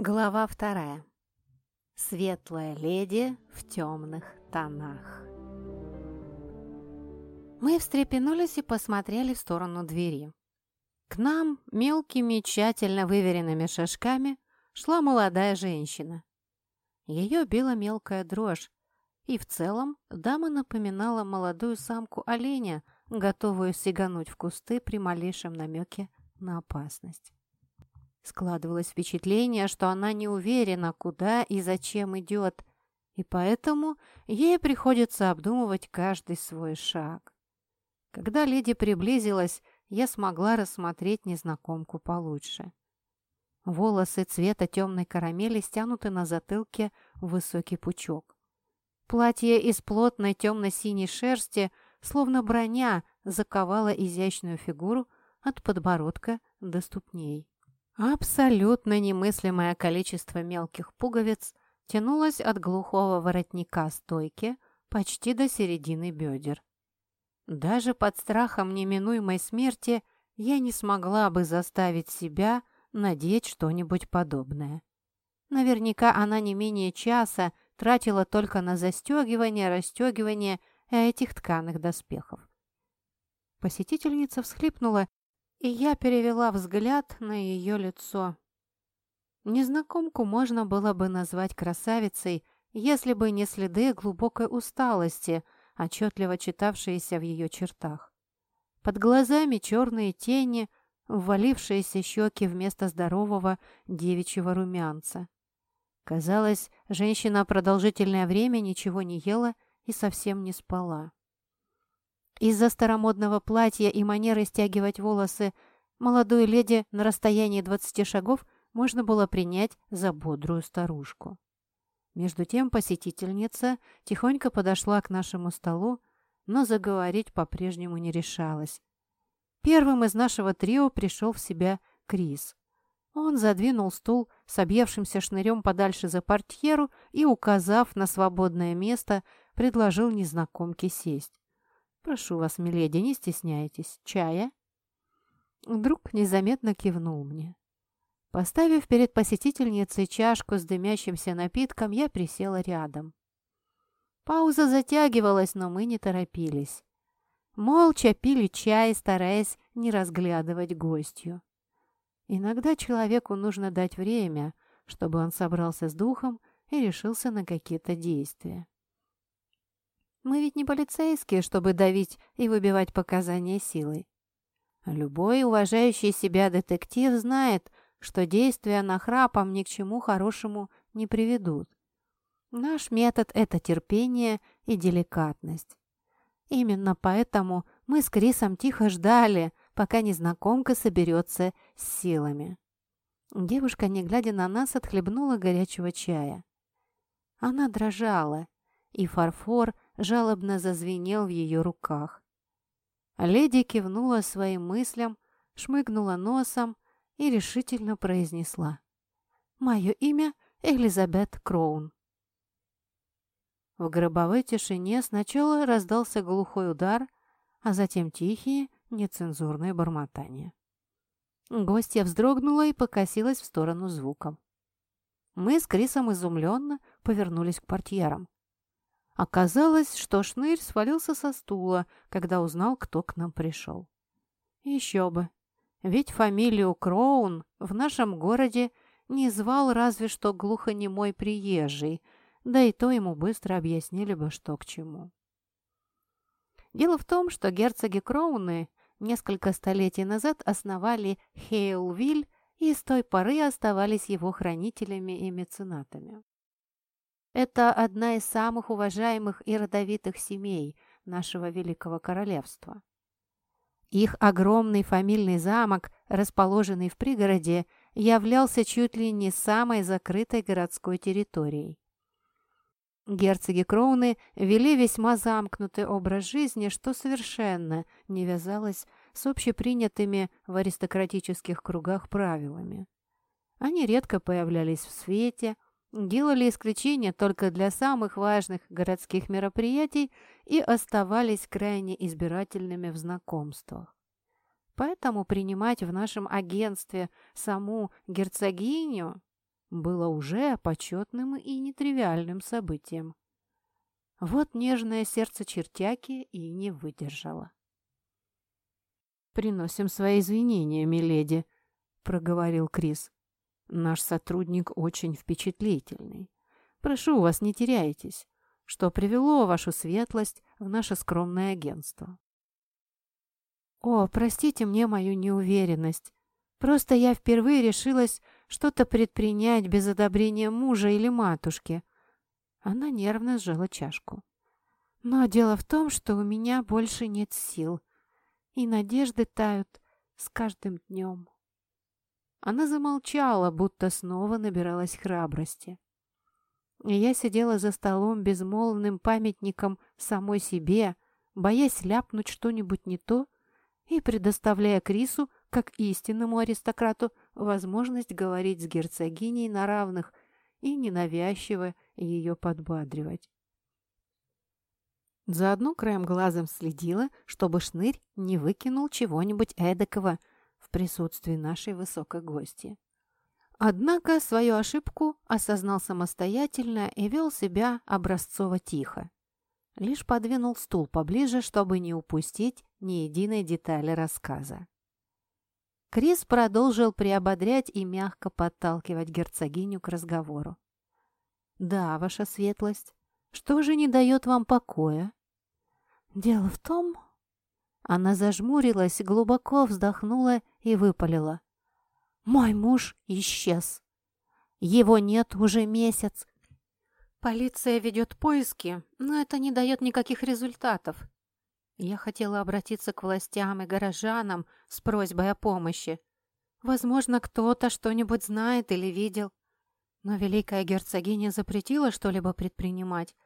Глава вторая. Светлая леди в темных тонах. Мы встрепенулись и посмотрели в сторону двери. К нам мелкими, тщательно выверенными шажками шла молодая женщина. Ее била мелкая дрожь, и в целом дама напоминала молодую самку оленя, готовую сигануть в кусты при малейшем намеке на опасность. Складывалось впечатление, что она не уверена, куда и зачем идет, и поэтому ей приходится обдумывать каждый свой шаг. Когда леди приблизилась, я смогла рассмотреть незнакомку получше. Волосы цвета темной карамели стянуты на затылке в высокий пучок. Платье из плотной темно-синей шерсти, словно броня, заковало изящную фигуру от подбородка до ступней. Абсолютно немыслимое количество мелких пуговиц тянулось от глухого воротника стойки почти до середины бедер. Даже под страхом неминуемой смерти я не смогла бы заставить себя надеть что-нибудь подобное. Наверняка она не менее часа тратила только на застегивание, расстегивание этих тканых доспехов. Посетительница всхлипнула и я перевела взгляд на ее лицо. Незнакомку можно было бы назвать красавицей, если бы не следы глубокой усталости, отчетливо читавшиеся в ее чертах. Под глазами черные тени, ввалившиеся щеки вместо здорового девичьего румянца. Казалось, женщина продолжительное время ничего не ела и совсем не спала. Из-за старомодного платья и манеры стягивать волосы молодую леди на расстоянии 20 шагов можно было принять за бодрую старушку. Между тем посетительница тихонько подошла к нашему столу, но заговорить по-прежнему не решалась. Первым из нашего трио пришел в себя Крис. Он задвинул стул с объевшимся шнырем подальше за портьеру и, указав на свободное место, предложил незнакомке сесть. «Прошу вас, миледи, не стесняйтесь. Чая?» Друг незаметно кивнул мне. Поставив перед посетительницей чашку с дымящимся напитком, я присела рядом. Пауза затягивалась, но мы не торопились. Молча пили чай, стараясь не разглядывать гостью. Иногда человеку нужно дать время, чтобы он собрался с духом и решился на какие-то действия. Мы ведь не полицейские, чтобы давить и выбивать показания силой. Любой уважающий себя детектив знает, что действия нахрапом ни к чему хорошему не приведут. Наш метод – это терпение и деликатность. Именно поэтому мы с Крисом тихо ждали, пока незнакомка соберется с силами. Девушка, не глядя на нас, отхлебнула горячего чая. Она дрожала, и фарфор – жалобно зазвенел в ее руках. Леди кивнула своим мыслям, шмыгнула носом и решительно произнесла. «Мое имя Элизабет Кроун». В гробовой тишине сначала раздался глухой удар, а затем тихие, нецензурные бормотания. Гостья вздрогнула и покосилась в сторону звуком. Мы с Крисом изумленно повернулись к портьерам. Оказалось, что Шнырь свалился со стула, когда узнал, кто к нам пришел. Еще бы. Ведь фамилию Кроун в нашем городе не звал разве что глухонемой приезжий, да и то ему быстро объяснили бы, что к чему. Дело в том, что герцоги Кроуны несколько столетий назад основали Хейлвиль и с той поры оставались его хранителями и меценатами. Это одна из самых уважаемых и родовитых семей нашего Великого Королевства. Их огромный фамильный замок, расположенный в пригороде, являлся чуть ли не самой закрытой городской территорией. Герцоги Кроуны вели весьма замкнутый образ жизни, что совершенно не вязалось с общепринятыми в аристократических кругах правилами. Они редко появлялись в свете – делали исключения только для самых важных городских мероприятий и оставались крайне избирательными в знакомствах. Поэтому принимать в нашем агентстве саму герцогиню было уже почетным и нетривиальным событием. Вот нежное сердце чертяки и не выдержало. «Приносим свои извинения, миледи», — проговорил Крис. «Наш сотрудник очень впечатлительный. Прошу вас, не теряйтесь. Что привело вашу светлость в наше скромное агентство?» «О, простите мне мою неуверенность. Просто я впервые решилась что-то предпринять без одобрения мужа или матушки». Она нервно сжала чашку. «Но дело в том, что у меня больше нет сил, и надежды тают с каждым днем». Она замолчала, будто снова набиралась храбрости. Я сидела за столом безмолвным памятником самой себе, боясь ляпнуть что-нибудь не то и предоставляя Крису, как истинному аристократу, возможность говорить с герцогиней на равных и ненавязчиво ее подбадривать. Заодно краем глазом следила, чтобы шнырь не выкинул чего-нибудь эдакого в присутствии нашей высокой гости. Однако свою ошибку осознал самостоятельно и вел себя образцово тихо. Лишь подвинул стул поближе, чтобы не упустить ни единой детали рассказа. Крис продолжил приободрять и мягко подталкивать герцогиню к разговору. «Да, ваша светлость, что же не дает вам покоя?» «Дело в том...» Она зажмурилась, глубоко вздохнула и выпалила. «Мой муж исчез. Его нет уже месяц. Полиция ведет поиски, но это не дает никаких результатов. Я хотела обратиться к властям и горожанам с просьбой о помощи. Возможно, кто-то что-нибудь знает или видел. Но великая герцогиня запретила что-либо предпринимать.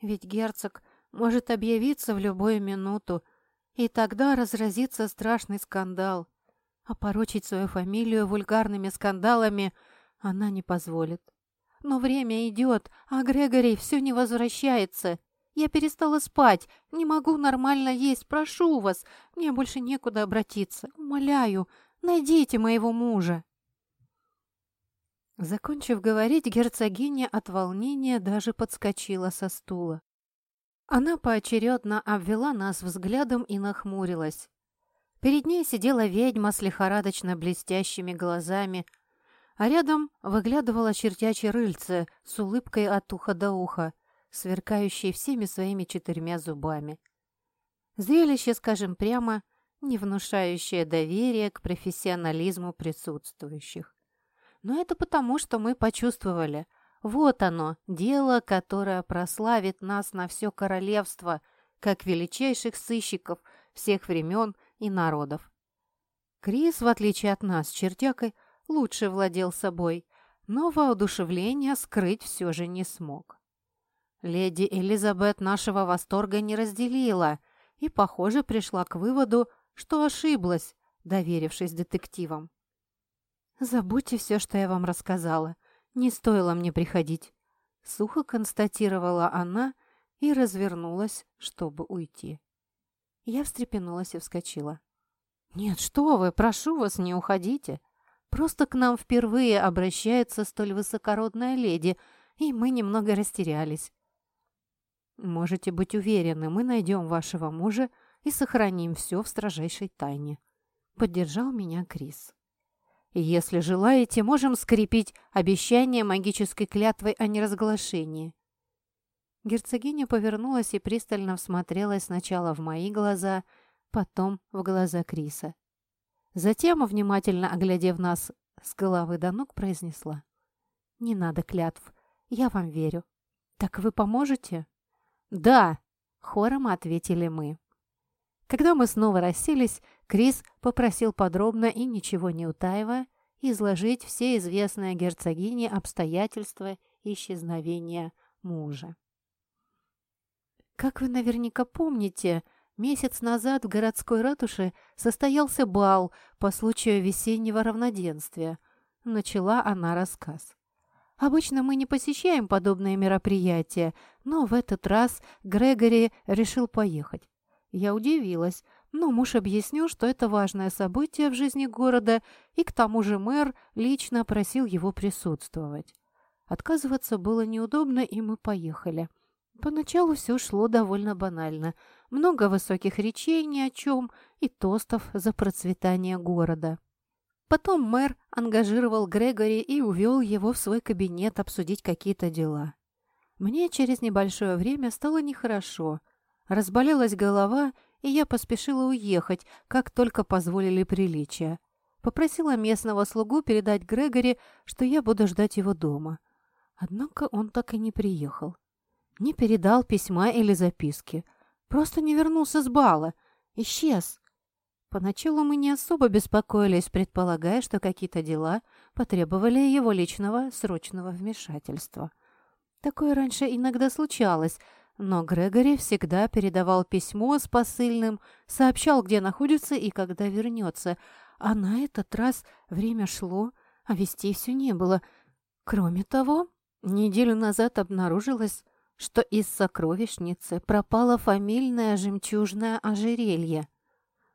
Ведь герцог может объявиться в любую минуту, и тогда разразится страшный скандал. А порочить свою фамилию вульгарными скандалами она не позволит. Но время идет, а Грегори все не возвращается. Я перестала спать, не могу нормально есть, прошу вас, мне больше некуда обратиться. Умоляю, найдите моего мужа. Закончив говорить, герцогиня от волнения даже подскочила со стула. Она поочередно обвела нас взглядом и нахмурилась. Перед ней сидела ведьма с лихорадочно блестящими глазами, а рядом выглядывала чертячье рыльце с улыбкой от уха до уха, сверкающей всеми своими четырьмя зубами. Зрелище, скажем прямо, не внушающее доверие к профессионализму присутствующих. Но это потому, что мы почувствовали, вот оно, дело, которое прославит нас на все королевство, как величайших сыщиков всех времен и народов. Крис, в отличие от нас, чертякой, лучше владел собой, но воодушевление скрыть все же не смог. Леди Элизабет нашего восторга не разделила и, похоже, пришла к выводу, что ошиблась, доверившись детективам. «Забудьте все, что я вам рассказала. Не стоило мне приходить», — сухо констатировала она и развернулась, чтобы уйти. Я встрепенулась и вскочила. «Нет, что вы, прошу вас, не уходите. Просто к нам впервые обращается столь высокородная леди, и мы немного растерялись. Можете быть уверены, мы найдем вашего мужа и сохраним все в строжайшей тайне. Поддержал меня Крис. Если желаете, можем скрепить обещание магической клятвой о неразглашении. Герцогиня повернулась и пристально всмотрелась сначала в мои глаза, потом в глаза Криса. Затем, внимательно оглядев нас с головы до ног, произнесла. «Не надо клятв. Я вам верю. Так вы поможете?» «Да!» — хором ответили мы. Когда мы снова расселись, Крис попросил подробно и ничего не утаивая изложить все известные герцогине обстоятельства исчезновения мужа. Как вы наверняка помните, Месяц назад в городской ратуше состоялся бал по случаю весеннего равноденствия. Начала она рассказ. Обычно мы не посещаем подобные мероприятия, но в этот раз Грегори решил поехать. Я удивилась, но муж объяснил, что это важное событие в жизни города, и к тому же мэр лично просил его присутствовать. Отказываться было неудобно, и мы поехали. Поначалу все шло довольно банально. Много высоких речей ни о чем и тостов за процветание города. Потом мэр ангажировал Грегори и увел его в свой кабинет обсудить какие-то дела. Мне через небольшое время стало нехорошо. Разболелась голова, и я поспешила уехать, как только позволили приличия. Попросила местного слугу передать Грегори, что я буду ждать его дома. Однако он так и не приехал. Не передал письма или записки. Просто не вернулся с бала. Исчез. Поначалу мы не особо беспокоились, предполагая, что какие-то дела потребовали его личного срочного вмешательства. Такое раньше иногда случалось, но Грегори всегда передавал письмо с посыльным, сообщал, где находится и когда вернется. А на этот раз время шло, а вестей все не было. Кроме того, неделю назад обнаружилось, что из сокровищницы пропало фамильное жемчужное ожерелье.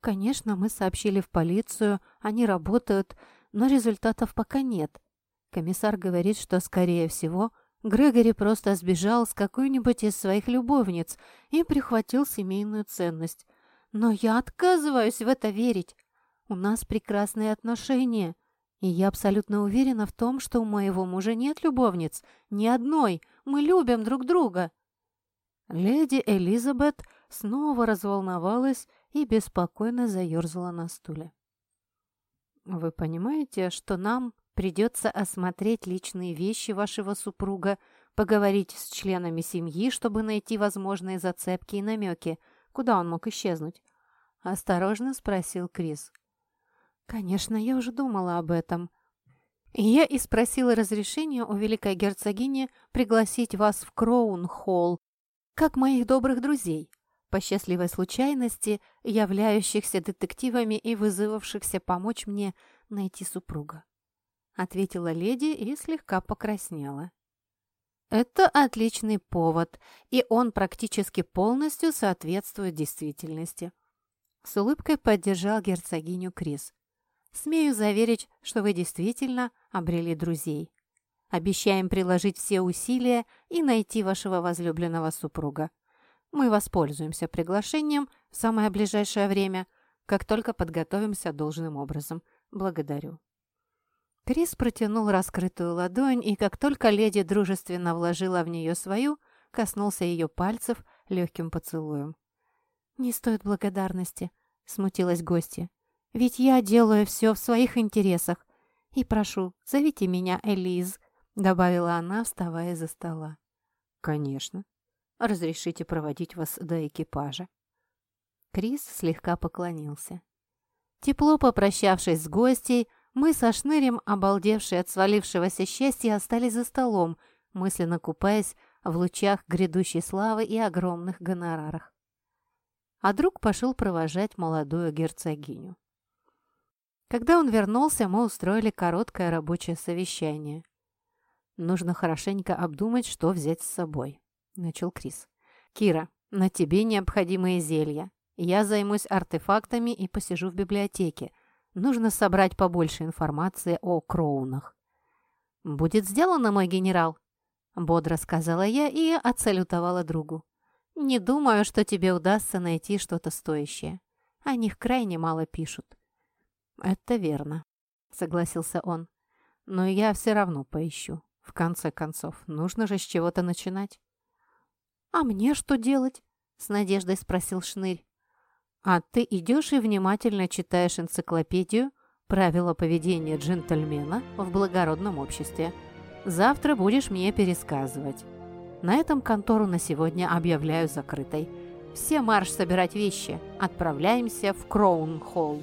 Конечно, мы сообщили в полицию, они работают, но результатов пока нет. Комиссар говорит, что, скорее всего, Грегори просто сбежал с какой-нибудь из своих любовниц и прихватил семейную ценность. Но я отказываюсь в это верить. У нас прекрасные отношения, и я абсолютно уверена в том, что у моего мужа нет любовниц, ни одной. Мы любим друг друга». Леди Элизабет снова разволновалась и беспокойно заерзала на стуле. «Вы понимаете, что нам Придется осмотреть личные вещи вашего супруга, поговорить с членами семьи, чтобы найти возможные зацепки и намеки, куда он мог исчезнуть. Осторожно спросил Крис. «Конечно, я уже думала об этом. я и спросила разрешения у великой герцогини пригласить вас в Кроун-холл, как моих добрых друзей, по счастливой случайности, являющихся детективами и вызвавшихся помочь мне найти супруга ответила леди и слегка покраснела. Это отличный повод, и он практически полностью соответствует действительности. С улыбкой поддержал герцогиню Крис. Смею заверить, что вы действительно обрели друзей. Обещаем приложить все усилия и найти вашего возлюбленного супруга. Мы воспользуемся приглашением в самое ближайшее время, как только подготовимся должным образом. Благодарю. Крис протянул раскрытую ладонь, и как только леди дружественно вложила в нее свою, коснулся ее пальцев легким поцелуем. «Не стоит благодарности», — смутилась гостья. «Ведь я делаю все в своих интересах. И прошу, зовите меня Элиз», — добавила она, вставая за стола. «Конечно. Разрешите проводить вас до экипажа». Крис слегка поклонился. Тепло попрощавшись с гостей, мы со Шнырем, обалдевшие от свалившегося счастья, остались за столом, мысленно купаясь в лучах грядущей славы и огромных гонорарах. А друг пошел провожать молодую герцогиню. Когда он вернулся, мы устроили короткое рабочее совещание. «Нужно хорошенько обдумать, что взять с собой», — начал Крис. «Кира, на тебе необходимые зелья. Я займусь артефактами и посижу в библиотеке. Нужно собрать побольше информации о Кроунах. «Будет сделано, мой генерал», — бодро сказала я и отсалютовала другу. «Не думаю, что тебе удастся найти что-то стоящее. О них крайне мало пишут». «Это верно», — согласился он. «Но я все равно поищу. В конце концов, нужно же с чего-то начинать». «А мне что делать?» — с надеждой спросил Шнырь. А ты идешь и внимательно читаешь энциклопедию «Правила поведения джентльмена в благородном обществе». Завтра будешь мне пересказывать. На этом контору на сегодня объявляю закрытой. Все марш собирать вещи. Отправляемся в Кроун-холл.